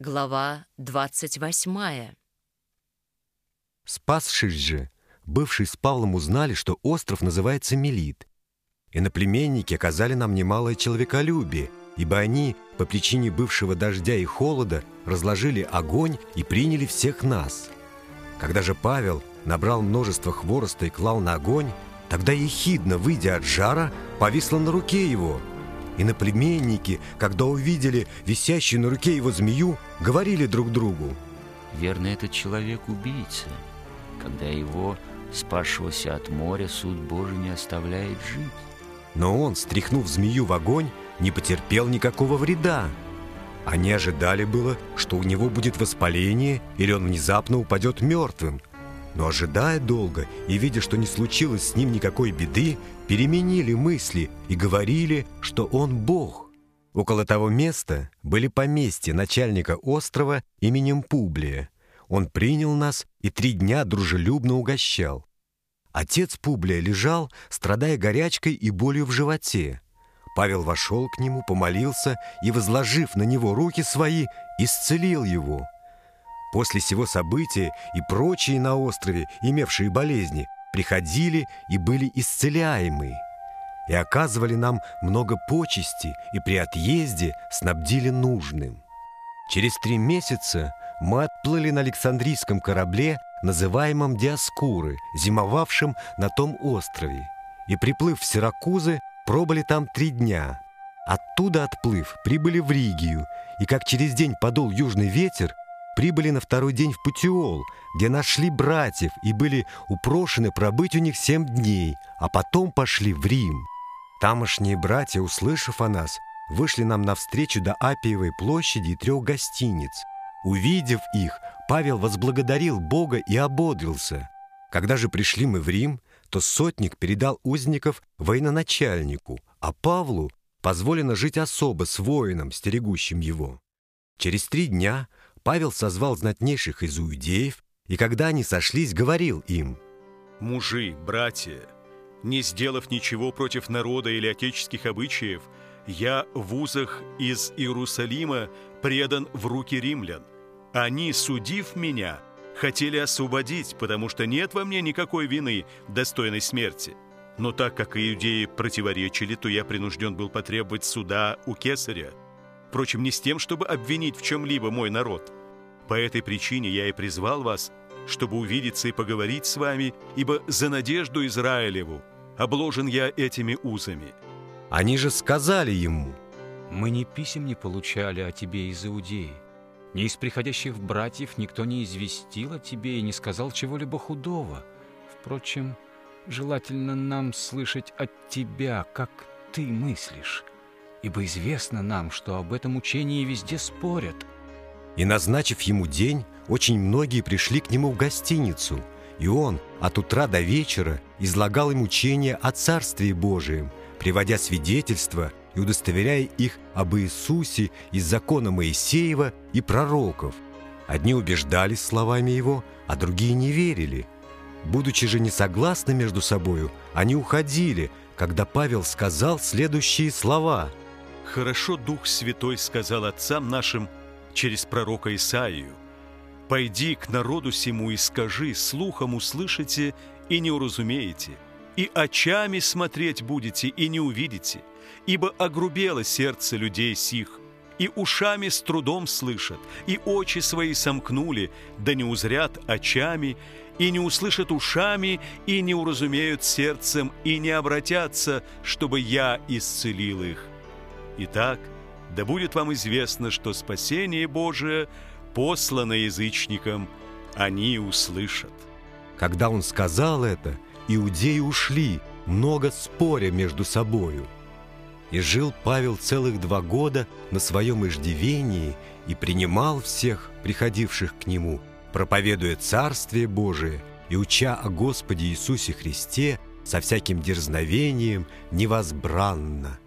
Глава 28. Спасшись же, бывшие с Павлом узнали, что остров называется Мелит. И наплеменники оказали нам немалое человеколюбие, ибо они, по причине бывшего дождя и холода, разложили огонь и приняли всех нас. Когда же Павел набрал множество хвороста и клал на огонь, тогда ехидно, выйдя от жара, повисла на руке его – и наплеменники, когда увидели висящую на руке его змею, говорили друг другу. Верно, этот человек убийца. Когда его, спасшегося от моря, суд Божий не оставляет жить. Но он, стряхнув змею в огонь, не потерпел никакого вреда. Они ожидали было, что у него будет воспаление или он внезапно упадет мертвым – но ожидая долго и видя, что не случилось с ним никакой беды, переменили мысли и говорили, что он Бог. Около того места были поместья начальника острова именем Публия. Он принял нас и три дня дружелюбно угощал. Отец Публия лежал, страдая горячкой и болью в животе. Павел вошел к нему, помолился и, возложив на него руки свои, исцелил его. После сего события и прочие на острове, имевшие болезни, приходили и были исцеляемы. И оказывали нам много почести, и при отъезде снабдили нужным. Через три месяца мы отплыли на Александрийском корабле, называемом Диаскуры, зимовавшем на том острове. И, приплыв в Сиракузы, пробыли там три дня. Оттуда отплыв, прибыли в Ригию, и как через день подул южный ветер, прибыли на второй день в Путиол, где нашли братьев и были упрошены пробыть у них семь дней, а потом пошли в Рим. Тамошние братья, услышав о нас, вышли нам навстречу до Апиевой площади и трех гостиниц. Увидев их, Павел возблагодарил Бога и ободрился. Когда же пришли мы в Рим, то сотник передал узников военачальнику, а Павлу позволено жить особо с воином, стерегущим его. Через три дня Павел созвал знатнейших из иудеев, и когда они сошлись, говорил им, «Мужи, братья, не сделав ничего против народа или отеческих обычаев, я в узах из Иерусалима предан в руки римлян. Они, судив меня, хотели освободить, потому что нет во мне никакой вины, достойной смерти. Но так как иудеи противоречили, то я принужден был потребовать суда у кесаря. Впрочем, не с тем, чтобы обвинить в чем-либо мой народ. По этой причине я и призвал вас, чтобы увидеться и поговорить с вами, ибо за надежду Израилеву обложен я этими узами». Они же сказали ему, «Мы ни писем не получали о тебе из Иудеи, ни из приходящих братьев никто не известил о тебе и не сказал чего-либо худого. Впрочем, желательно нам слышать от тебя, как ты мыслишь» ибо известно нам, что об этом учении везде спорят». И, назначив ему день, очень многие пришли к нему в гостиницу, и он от утра до вечера излагал им учение о Царстве Божием, приводя свидетельства и удостоверяя их об Иисусе из закона Моисеева и пророков. Одни убеждались словами его, а другие не верили. Будучи же не согласны между собою, они уходили, когда Павел сказал следующие слова – Хорошо Дух Святой сказал отцам нашим через пророка Исаию, «Пойди к народу сему и скажи, слухом услышите и не уразумеете, и очами смотреть будете и не увидите, ибо огрубело сердце людей сих, и ушами с трудом слышат, и очи свои сомкнули, да не узрят очами, и не услышат ушами, и не уразумеют сердцем, и не обратятся, чтобы я исцелил их. Итак, да будет вам известно, что спасение Божие послано язычникам, они услышат». Когда он сказал это, иудеи ушли, много споря между собою. И жил Павел целых два года на своем иждивении и принимал всех, приходивших к нему, проповедуя Царствие Божие и уча о Господе Иисусе Христе со всяким дерзновением невозбранно –